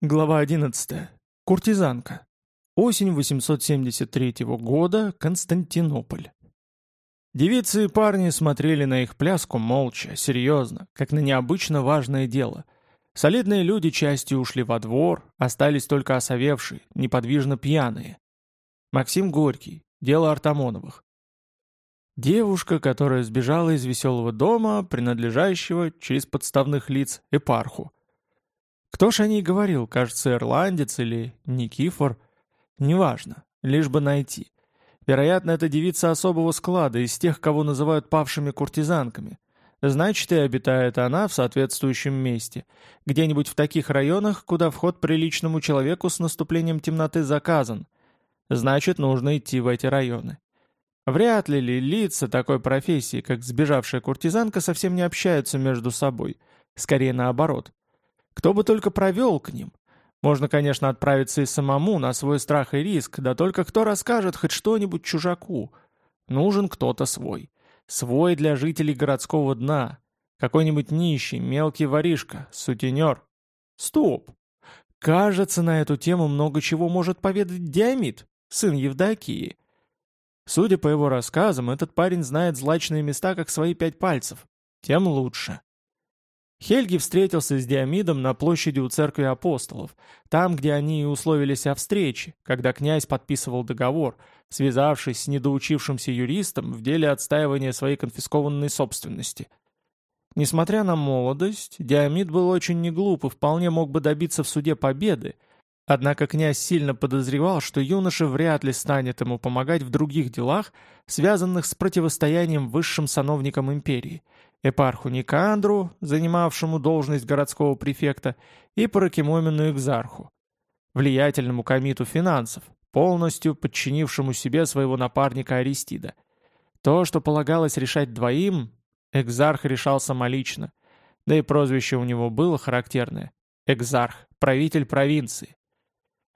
Глава 11. Куртизанка. Осень 873 года. Константинополь. Девицы и парни смотрели на их пляску молча, серьезно, как на необычно важное дело. Солидные люди частью ушли во двор, остались только осовевшие, неподвижно пьяные. Максим Горький. Дело Артамоновых. Девушка, которая сбежала из веселого дома, принадлежащего через подставных лиц Эпарху – кто ж о ней говорил, кажется, ирландец или Никифор? Неважно, лишь бы найти. Вероятно, это девица особого склада, из тех, кого называют павшими куртизанками. Значит, и обитает она в соответствующем месте, где-нибудь в таких районах, куда вход приличному человеку с наступлением темноты заказан. Значит, нужно идти в эти районы. Вряд ли ли лица такой профессии, как сбежавшая куртизанка, совсем не общаются между собой. Скорее наоборот. Кто бы только провел к ним. Можно, конечно, отправиться и самому, на свой страх и риск, да только кто расскажет хоть что-нибудь чужаку? Нужен кто-то свой. Свой для жителей городского дна. Какой-нибудь нищий, мелкий воришка, сутенер. Стоп! Кажется, на эту тему много чего может поведать Диамид, сын Евдокии. Судя по его рассказам, этот парень знает злачные места как свои пять пальцев. Тем лучше. Хельги встретился с Диамидом на площади у церкви апостолов, там, где они и условились о встрече, когда князь подписывал договор, связавшись с недоучившимся юристом в деле отстаивания своей конфискованной собственности. Несмотря на молодость, Диамид был очень неглуп и вполне мог бы добиться в суде победы, однако князь сильно подозревал, что юноша вряд ли станет ему помогать в других делах, связанных с противостоянием высшим сановникам империи – Эпарху Никандру, занимавшему должность городского префекта, и Паракимомену Экзарху, влиятельному комиту финансов, полностью подчинившему себе своего напарника Аристида. То, что полагалось решать двоим, Экзарх решал самолично, да и прозвище у него было характерное – Экзарх, правитель провинции.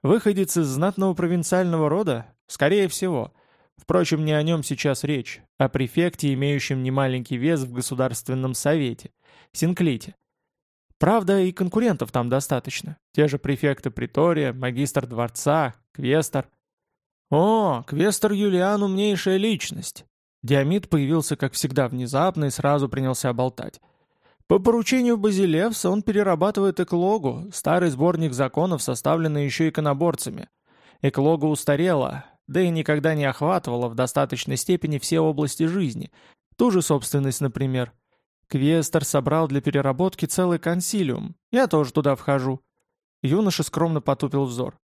Выходец из знатного провинциального рода? Скорее всего – Впрочем, не о нем сейчас речь, а префекте, имеющем немаленький вес в Государственном Совете, Синклите. Правда, и конкурентов там достаточно. Те же префекты Притория, магистр дворца, квестор. О, квестор Юлиан умнейшая личность. Диамид появился, как всегда, внезапно и сразу принялся болтать. По поручению Базилевса он перерабатывает эклогу, старый сборник законов, составленный еще иконоборцами. Эклога устарела, да и никогда не охватывала в достаточной степени все области жизни, ту же собственность, например. Квестер собрал для переработки целый консилиум, я тоже туда вхожу. Юноша скромно потупил взор.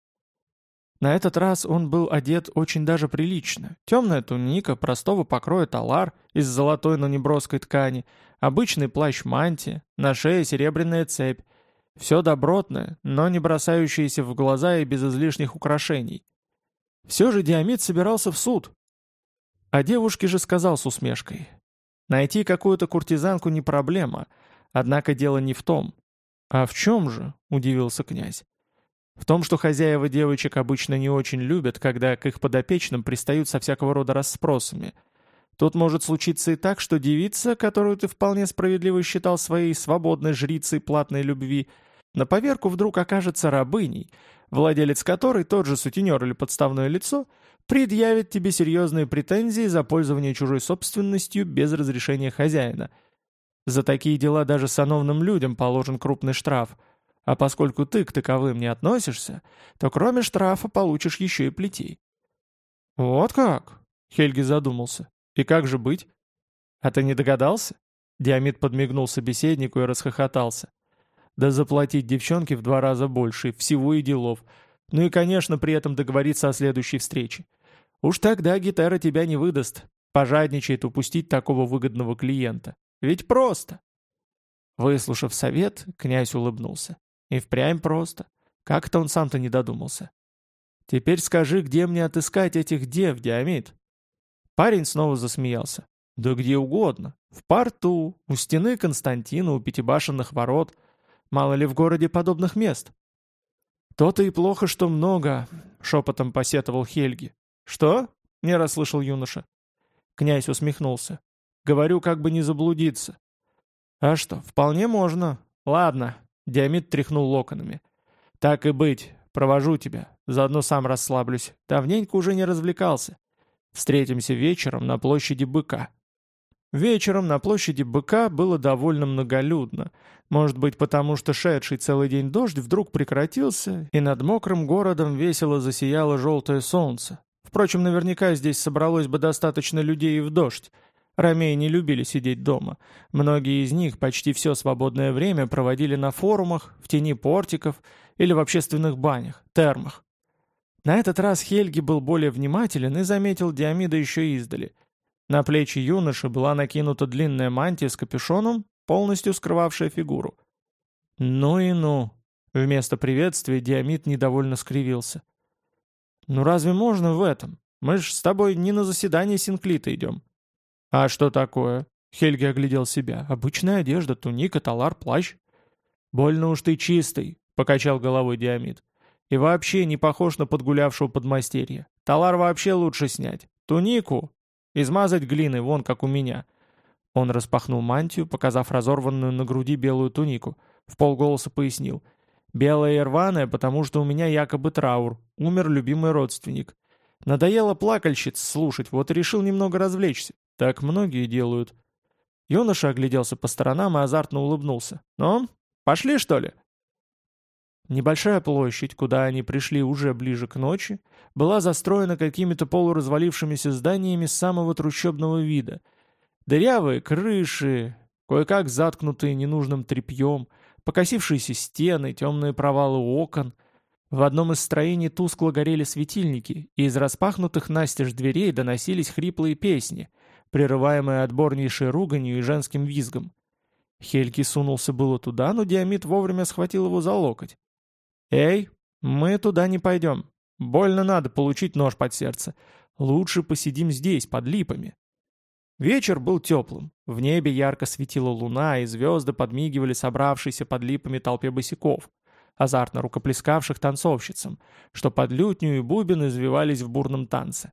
На этот раз он был одет очень даже прилично. Темная туника, простого покроя талар из золотой, но неброской ткани, обычный плащ-мантия, на шее серебряная цепь. Все добротное, но не бросающееся в глаза и без излишних украшений. Все же Диамид собирался в суд. А девушке же сказал с усмешкой. Найти какую-то куртизанку не проблема, однако дело не в том. А в чем же, удивился князь. В том, что хозяева девочек обычно не очень любят, когда к их подопечным пристают со всякого рода расспросами. Тут может случиться и так, что девица, которую ты вполне справедливо считал своей свободной жрицей платной любви, на поверку вдруг окажется рабыней, владелец которой, тот же сутенер или подставное лицо, предъявит тебе серьезные претензии за пользование чужой собственностью без разрешения хозяина. За такие дела даже сановным людям положен крупный штраф, а поскольку ты к таковым не относишься, то кроме штрафа получишь еще и плетей. «Вот как?» — Хельги задумался. «И как же быть?» «А ты не догадался?» Диамид подмигнул собеседнику и расхохотался. Да заплатить девчонке в два раза больше, всего и делов. Ну и, конечно, при этом договориться о следующей встрече. Уж тогда гитара тебя не выдаст. Пожадничает упустить такого выгодного клиента. Ведь просто. Выслушав совет, князь улыбнулся. И впрямь просто. Как-то он сам-то не додумался. «Теперь скажи, где мне отыскать этих дев, Диамид?» Парень снова засмеялся. «Да где угодно. В порту, у стены Константина, у пятибашенных ворот». Мало ли в городе подобных мест?» «То-то и плохо, что много», — шепотом посетовал Хельги. «Что?» — не расслышал юноша. Князь усмехнулся. «Говорю, как бы не заблудиться». «А что, вполне можно. Ладно», — Диамид тряхнул локонами. «Так и быть, провожу тебя, заодно сам расслаблюсь. Давненько уже не развлекался. Встретимся вечером на площади Быка». Вечером на площади Быка было довольно многолюдно. Может быть, потому что шедший целый день дождь вдруг прекратился, и над мокрым городом весело засияло желтое солнце. Впрочем, наверняка здесь собралось бы достаточно людей и в дождь. Ромеи не любили сидеть дома. Многие из них почти все свободное время проводили на форумах, в тени портиков или в общественных банях, термах. На этот раз Хельги был более внимателен и заметил Диамида еще издали – на плечи юноши была накинута длинная мантия с капюшоном, полностью скрывавшая фигуру. «Ну и ну!» Вместо приветствия Диамид недовольно скривился. «Ну разве можно в этом? Мы ж с тобой не на заседание Синклита идем». «А что такое?» Хельги оглядел себя. «Обычная одежда, туника, талар, плащ». «Больно уж ты чистый», — покачал головой Диамид. «И вообще не похож на подгулявшего подмастерья. Талар вообще лучше снять. Тунику Измазать глиной, вон как у меня». Он распахнул мантию, показав разорванную на груди белую тунику. В полголоса пояснил. «Белая и рваная, потому что у меня якобы траур. Умер любимый родственник. Надоело плакальщиц слушать, вот и решил немного развлечься. Так многие делают». Юноша огляделся по сторонам и азартно улыбнулся. «Ну, пошли, что ли?» Небольшая площадь, куда они пришли уже ближе к ночи, была застроена какими-то полуразвалившимися зданиями самого трущобного вида. Дырявые крыши, кое-как заткнутые ненужным тряпьем, покосившиеся стены, темные провалы окон. В одном из строений тускло горели светильники, и из распахнутых настежь дверей доносились хриплые песни, прерываемые отборнейшей руганью и женским визгом. Хельки сунулся было туда, но Диамид вовремя схватил его за локоть. «Эй, мы туда не пойдем. Больно надо получить нож под сердце. Лучше посидим здесь, под липами». Вечер был теплым. В небе ярко светила луна, и звезды подмигивали собравшейся под липами толпе босиков, азартно рукоплескавших танцовщицам, что под лютню и бубен извивались в бурном танце.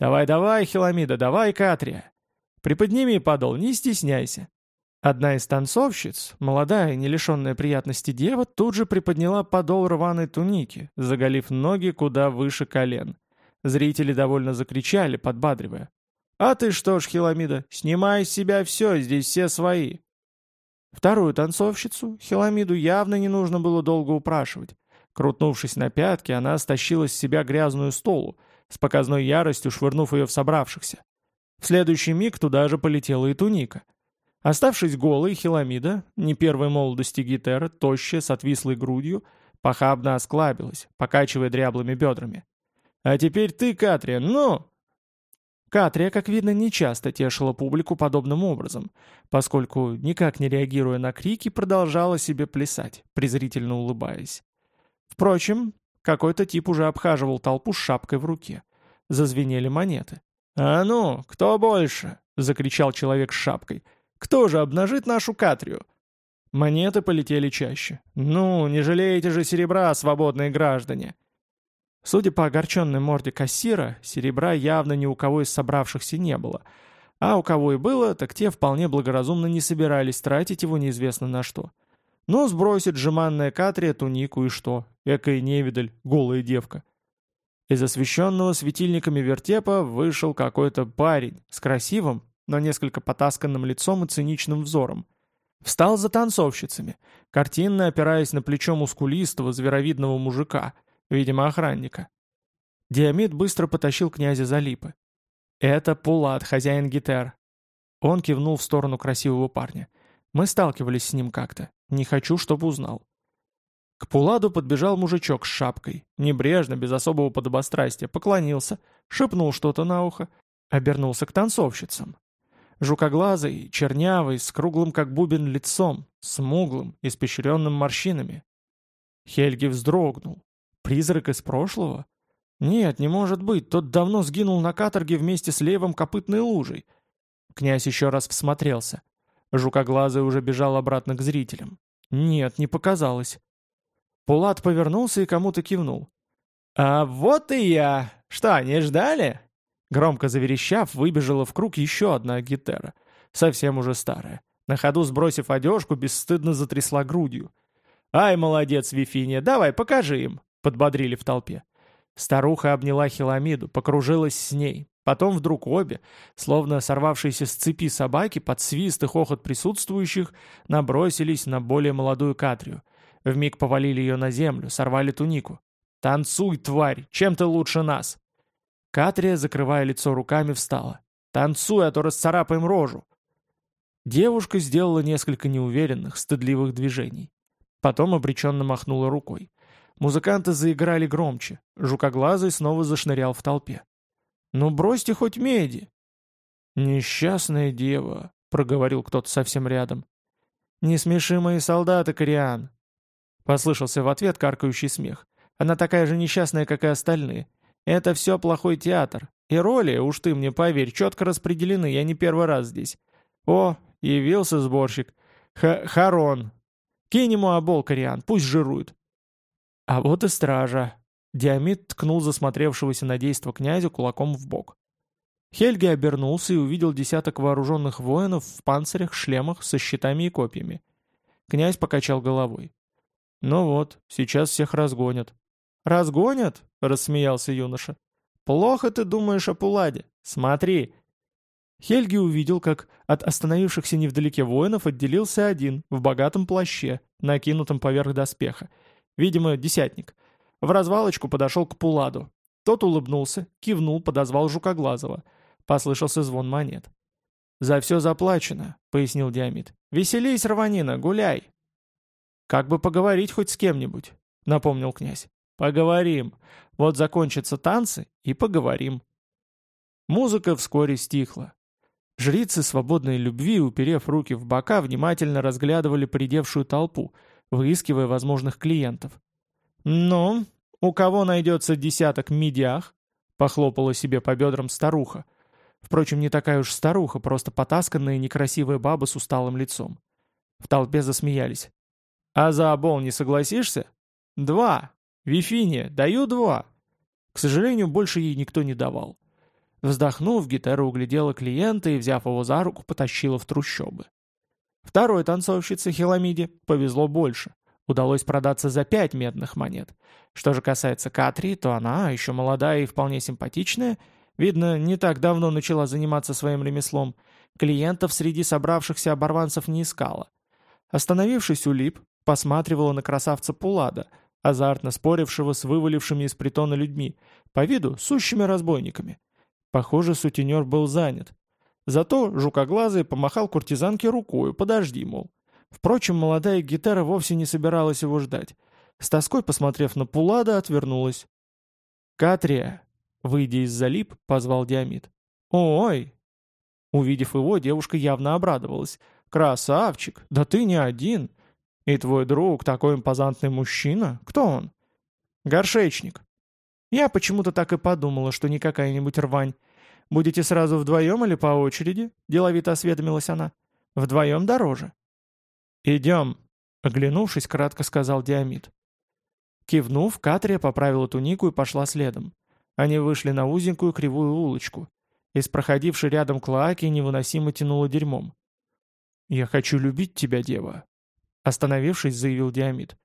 «Давай-давай, Хиламида, давай, Катрия! Приподними подол, не стесняйся!» Одна из танцовщиц, молодая, не лишенная приятности дева, тут же приподняла подол рваной туники, заголив ноги куда выше колен. Зрители довольно закричали, подбадривая. «А ты что ж, Хиламида, снимай с себя все, здесь все свои!» Вторую танцовщицу, Хиламиду, явно не нужно было долго упрашивать. Крутнувшись на пятки, она стащила с себя грязную столу, с показной яростью швырнув ее в собравшихся. В следующий миг туда же полетела и туника — Оставшись голой, Хиламида, не первой молодости Гитера, тощая, с отвислой грудью, похабно осклабилась, покачивая дряблыми бедрами. «А теперь ты, Катрия, ну!» Катрия, как видно, нечасто тешила публику подобным образом, поскольку, никак не реагируя на крики, продолжала себе плясать, презрительно улыбаясь. Впрочем, какой-то тип уже обхаживал толпу с шапкой в руке. Зазвенели монеты. «А ну, кто больше?» — закричал человек с шапкой — кто же обнажит нашу Катрию? Монеты полетели чаще. Ну, не жалеете же серебра, свободные граждане. Судя по огорченной морде кассира, серебра явно ни у кого из собравшихся не было. А у кого и было, так те вполне благоразумно не собирались тратить его неизвестно на что. Но сбросит жеманная Катрия тунику и что? Экая невидаль, голая девка. Из освещенного светильниками вертепа вышел какой-то парень с красивым, но несколько потасканным лицом и циничным взором. Встал за танцовщицами, картинно опираясь на плечо мускулистого, зверовидного мужика, видимо, охранника. Диамид быстро потащил князя за липы. «Это Пулат, хозяин Гитер». Он кивнул в сторону красивого парня. «Мы сталкивались с ним как-то. Не хочу, чтобы узнал». К Пуладу подбежал мужичок с шапкой, небрежно, без особого подобострастия, поклонился, шепнул что-то на ухо, обернулся к танцовщицам. Жукоглазый, чернявый, с круглым как бубен лицом, смуглым, испещренным морщинами. Хельги вздрогнул. Призрак из прошлого? Нет, не может быть, тот давно сгинул на каторге вместе с левым копытной лужей. Князь еще раз всмотрелся. Жукоглазый уже бежал обратно к зрителям. Нет, не показалось. Пулат повернулся и кому-то кивнул. «А вот и я! Что, не ждали?» Громко заверещав, выбежала в круг еще одна гитара, совсем уже старая. На ходу сбросив одежку, бесстыдно затрясла грудью. «Ай, молодец, Вифиния, давай, покажи им!» — подбодрили в толпе. Старуха обняла Хиламиду, покружилась с ней. Потом вдруг обе, словно сорвавшиеся с цепи собаки, под свист и хохот присутствующих, набросились на более молодую Катрию. Вмиг повалили ее на землю, сорвали тунику. «Танцуй, тварь! Чем ты лучше нас?» Катрия, закрывая лицо руками, встала. «Танцуй, а то расцарапаем рожу!» Девушка сделала несколько неуверенных, стыдливых движений. Потом обреченно махнула рукой. Музыканты заиграли громче. Жукоглазый снова зашнырял в толпе. «Ну бросьте хоть меди!» «Несчастная дева», — проговорил кто-то совсем рядом. «Не смеши солдаты, Кориан!» Послышался в ответ каркающий смех. «Она такая же несчастная, как и остальные. Это все плохой театр. И роли, уж ты мне поверь, четко распределены, я не первый раз здесь. О, явился сборщик. Х Харон. Кинь ему обол, Кориан, пусть жирует. А вот и стража. Диамид ткнул засмотревшегося на действо князю кулаком в бок. Хельги обернулся и увидел десяток вооруженных воинов в панцирях, шлемах, со щитами и копьями. Князь покачал головой. «Ну вот, сейчас всех разгонят». «Разгонят?» — рассмеялся юноша. «Плохо ты думаешь о Пуладе. Смотри». Хельги увидел, как от остановившихся невдалеке воинов отделился один в богатом плаще, накинутом поверх доспеха, Видимо, десятник. В развалочку подошел к Пуладу. Тот улыбнулся, кивнул, подозвал Жукоглазого. Послышался звон монет. «За все заплачено», — пояснил Диамид. «Веселись, Раванина, гуляй!» «Как бы поговорить хоть с кем-нибудь», — напомнил князь. «Поговорим. Вот закончатся танцы, и поговорим». Музыка вскоре стихла. Жрицы свободной любви, уперев руки в бока, внимательно разглядывали придевшую толпу — выискивая возможных клиентов. «Ну, у кого найдется десяток медиах?» — похлопала себе по бедрам старуха. Впрочем, не такая уж старуха, просто потасканная некрасивая баба с усталым лицом. В толпе засмеялись. «А за обол не согласишься?» «Два! Вифиния, даю два!» К сожалению, больше ей никто не давал. Вздохнув, гитара углядела клиента и, взяв его за руку, потащила в трущобы. Второй танцовщице Хиламиде повезло больше. Удалось продаться за пять медных монет. Что же касается Катри, то она, еще молодая и вполне симпатичная, видно, не так давно начала заниматься своим ремеслом, клиентов среди собравшихся оборванцев не искала. Остановившись у лип, посматривала на красавца Пулада, азартно спорившего с вывалившими из притона людьми, по виду сущими разбойниками. Похоже, сутенер был занят. Зато жукоглазый помахал куртизанке рукою, подожди, мол. Впрочем, молодая гитара вовсе не собиралась его ждать. С тоской, посмотрев на Пулада, отвернулась. «Катрия!» — выйдя из-за лип, позвал Диамид. «Ой!» Увидев его, девушка явно обрадовалась. «Красавчик! Да ты не один! И твой друг такой импозантный мужчина? Кто он?» «Горшечник». Я почему-то так и подумала, что не какая-нибудь рвань. «Будете сразу вдвоем или по очереди?» — деловито осведомилась она. «Вдвоем дороже». «Идем», — оглянувшись, кратко сказал Диамид. Кивнув, Катрия поправила тунику и пошла следом. Они вышли на узенькую кривую улочку. Из проходившей рядом клоаки невыносимо тянуло дерьмом. «Я хочу любить тебя, дева», — остановившись, заявил Диамид.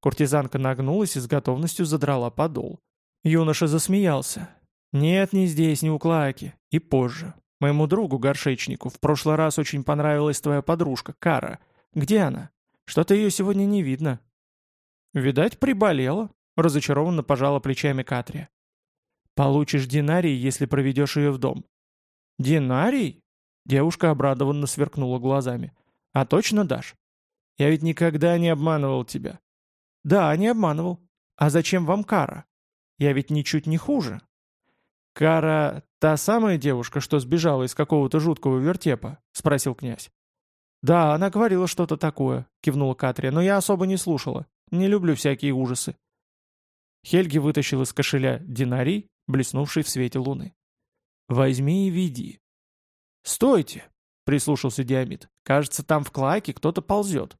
Куртизанка нагнулась и с готовностью задрала подол. Юноша засмеялся. «Нет, не здесь, не у Клаки. И позже. Моему другу, горшечнику, в прошлый раз очень понравилась твоя подружка, Кара. Где она? Что-то ее сегодня не видно». «Видать, приболела», — разочарованно пожала плечами Катрия. «Получишь динарий, если проведешь ее в дом». «Динарий?» — девушка обрадованно сверкнула глазами. «А точно дашь? Я ведь никогда не обманывал тебя». «Да, не обманывал. А зачем вам Кара? Я ведь ничуть не хуже». «Кара — та самая девушка, что сбежала из какого-то жуткого вертепа?» — спросил князь. «Да, она говорила что-то такое», — кивнула Катрия, «но я особо не слушала. Не люблю всякие ужасы». Хельги вытащил из кошеля динарий, блеснувший в свете луны. «Возьми и веди». «Стойте!» — прислушался Диамид. «Кажется, там в клаке кто-то ползет».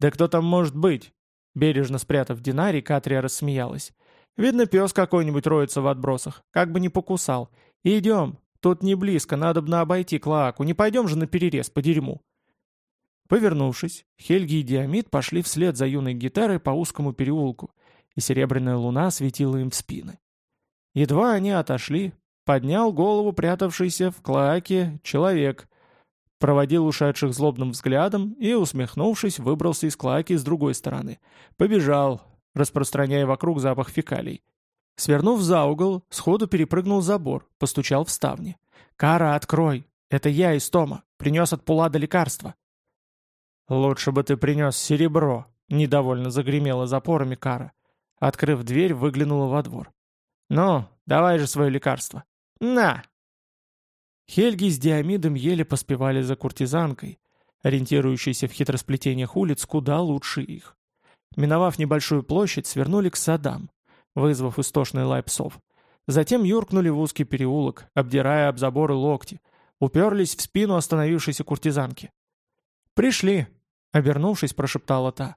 «Да кто там может быть?» Бережно спрятав динарий, Катрия рассмеялась. Видно, пес какой-нибудь роется в отбросах, как бы не покусал. Идем, тут не близко, надо бы обойти Клоаку, не пойдем же на перерез по дерьму. Повернувшись, Хельги и Диамид пошли вслед за юной гитарой по узкому переулку, и серебряная луна светила им в спины. Едва они отошли, поднял голову прятавшийся в клоаке человек, проводил ушедших злобным взглядом и, усмехнувшись, выбрался из клоаки с другой стороны. Побежал, распространяя вокруг запах фекалий. Свернув за угол, сходу перепрыгнул забор, постучал в ставни. «Кара, открой! Это я из Тома. Принес от Пулада лекарства». «Лучше бы ты принес серебро», — недовольно загремела запорами Кара. Открыв дверь, выглянула во двор. «Ну, давай же свое лекарство». «На!» Хельги с Диамидом еле поспевали за куртизанкой, ориентирующейся в хитросплетениях улиц куда лучше их. Миновав небольшую площадь, свернули к садам, вызвав истошный лай псов. Затем юркнули в узкий переулок, обдирая об заборы локти, уперлись в спину остановившейся куртизанки. «Пришли!» Обернувшись, прошептала та.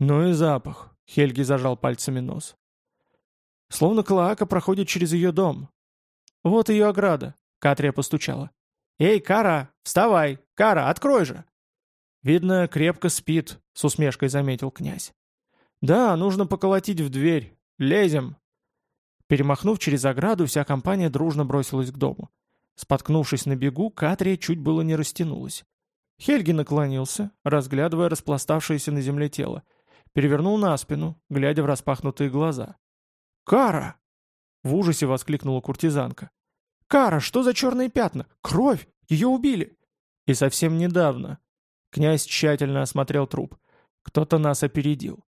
«Ну и запах!» — Хельги зажал пальцами нос. «Словно клоака проходит через ее дом. Вот ее ограда!» — Катрия постучала. «Эй, Кара, вставай! Кара, открой же!» «Видно, крепко спит», — с усмешкой заметил князь. «Да, нужно поколотить в дверь. Лезем!» Перемахнув через ограду, вся компания дружно бросилась к дому. Споткнувшись на бегу, Катрия чуть было не растянулась. Хельги наклонился, разглядывая распластавшееся на земле тело. Перевернул на спину, глядя в распахнутые глаза. «Кара!» — в ужасе воскликнула куртизанка. «Кара, что за черные пятна? Кровь! Ее убили!» И совсем недавно. Князь тщательно осмотрел труп. Кто-то нас опередил.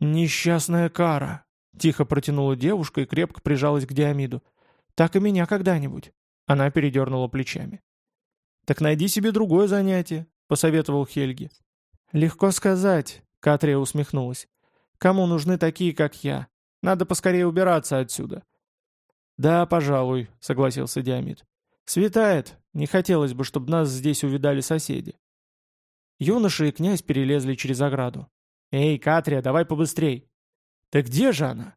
«Несчастная Кара!» — тихо протянула девушка и крепко прижалась к Диамиду. «Так и меня когда-нибудь!» Она передернула плечами. «Так найди себе другое занятие», — посоветовал Хельги. «Легко сказать», — Катрия усмехнулась. «Кому нужны такие, как я? Надо поскорее убираться отсюда». «Да, пожалуй», — согласился Диамид. «Светает. Не хотелось бы, чтобы нас здесь увидали соседи». Юноша и князь перелезли через ограду. «Эй, Катрия, давай побыстрей!» «Да где же она?»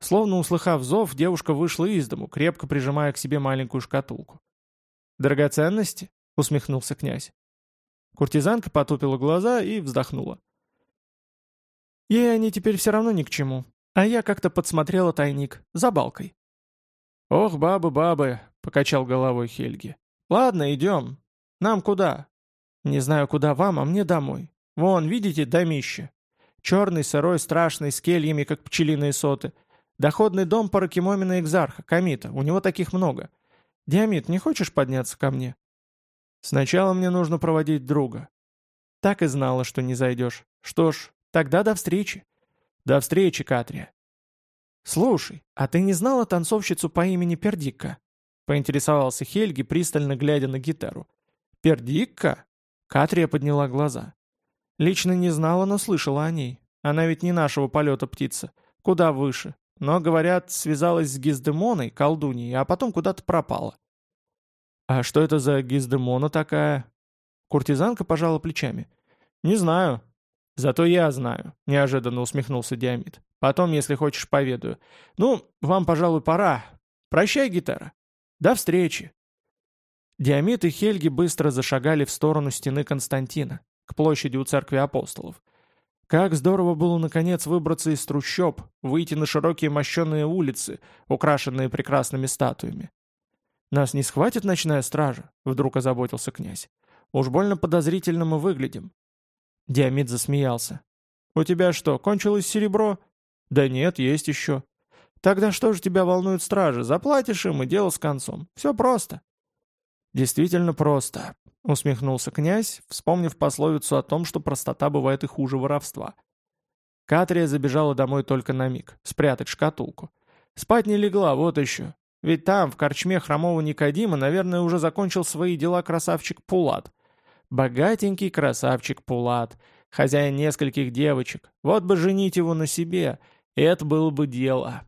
Словно услыхав зов, девушка вышла из дому, крепко прижимая к себе маленькую шкатулку. «Драгоценности?» — усмехнулся князь. Куртизанка потупила глаза и вздохнула. Ей они теперь все равно ни к чему, а я как-то подсмотрела тайник, за балкой. «Ох, бабы, бабы!» — покачал головой Хельги. «Ладно, идем. Нам куда?» «Не знаю, куда вам, а мне домой. Вон, видите, домище. Черный, сырой, страшный, с кельями, как пчелиные соты. Доходный дом Паракимомина Экзарха, Камита, у него таких много. «Диамид, не хочешь подняться ко мне?» «Сначала мне нужно проводить друга». «Так и знала, что не зайдешь. Что ж, тогда до встречи». «До встречи, Катрия». «Слушай, а ты не знала танцовщицу по имени Пердикка?» — поинтересовался Хельги, пристально глядя на гитару. «Пердикка?» — Катрия подняла глаза. «Лично не знала, но слышала о ней. Она ведь не нашего полета птица. Куда выше. Но, говорят, связалась с Гиздемоной, колдуньей, а потом куда-то пропала. «А что это за Гиздемона такая?» Куртизанка пожала плечами. «Не знаю». «Зато я знаю», — неожиданно усмехнулся Диамид. «Потом, если хочешь, поведаю. Ну, вам, пожалуй, пора. Прощай, гитара. До встречи». Диамид и Хельги быстро зашагали в сторону стены Константина, к площади у церкви апостолов. Как здорово было наконец выбраться из трущоб, выйти на широкие мощенные улицы, украшенные прекрасными статуями. «Нас не схватит ночная стража?» — вдруг озаботился князь. «Уж больно подозрительно мы выглядим». Диамид засмеялся. «У тебя что, кончилось серебро?» «Да нет, есть еще». «Тогда что же тебя волнует стражи? Заплатишь им, и дело с концом. Все просто». «Действительно просто», — усмехнулся князь, вспомнив пословицу о том, что простота бывает и хуже воровства. Катрия забежала домой только на миг, спрятать шкатулку. Спать не легла, вот еще. Ведь там, в корчме хромого Никодима, наверное, уже закончил свои дела красавчик Пулат. Богатенький красавчик Пулат, хозяин нескольких девочек. Вот бы женить его на себе, это было бы дело.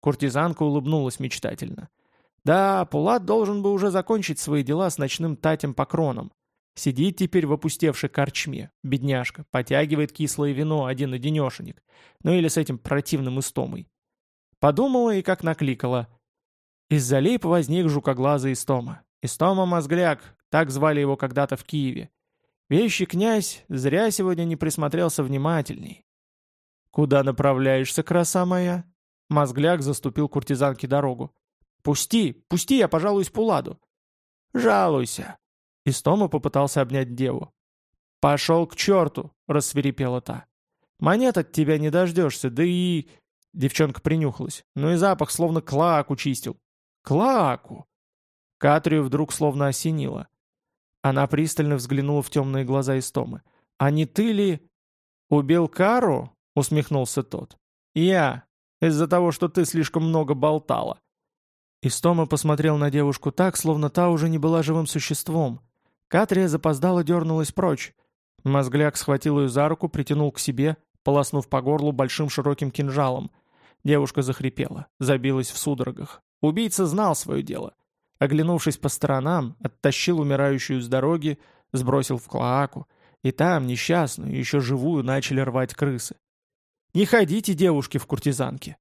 Куртизанка улыбнулась мечтательно. — да, Пулат должен бы уже закончить свои дела с ночным татем по кронам. Сидит теперь в опустевшей корчме, бедняжка, потягивает кислое вино один-одинешенек, ну или с этим противным истомой. Подумала и как накликала. Из-за лип возник жукоглазый Истома. Истома Мозгляк, так звали его когда-то в Киеве. Вещи князь зря сегодня не присмотрелся внимательней. «Куда направляешься, краса моя?» Мозгляк заступил куртизанке дорогу. «Пусти, пусти, я пожалуюсь Пуладу». «Жалуйся». Истома попытался обнять деву. «Пошел к черту!» — рассверепела та. «Монет от тебя не дождешься, да и...» Девчонка принюхалась. Ну и запах словно клаку чистил. «Клаку!» Катрию вдруг словно осенило. Она пристально взглянула в темные глаза Истомы. «А не ты ли...» «Убил Кару?» — усмехнулся тот. «Я. Из-за того, что ты слишком много болтала». Истома посмотрел на девушку так, словно та уже не была живым существом. Катрия запоздала дернулась прочь. Мозгляк схватил ее за руку, притянул к себе, полоснув по горлу большим широким кинжалом. Девушка захрипела, забилась в судорогах. Убийца знал свое дело. Оглянувшись по сторонам, оттащил умирающую с дороги, сбросил в клоаку, и там, несчастную, еще живую, начали рвать крысы. «Не ходите, девушки, в куртизанки!»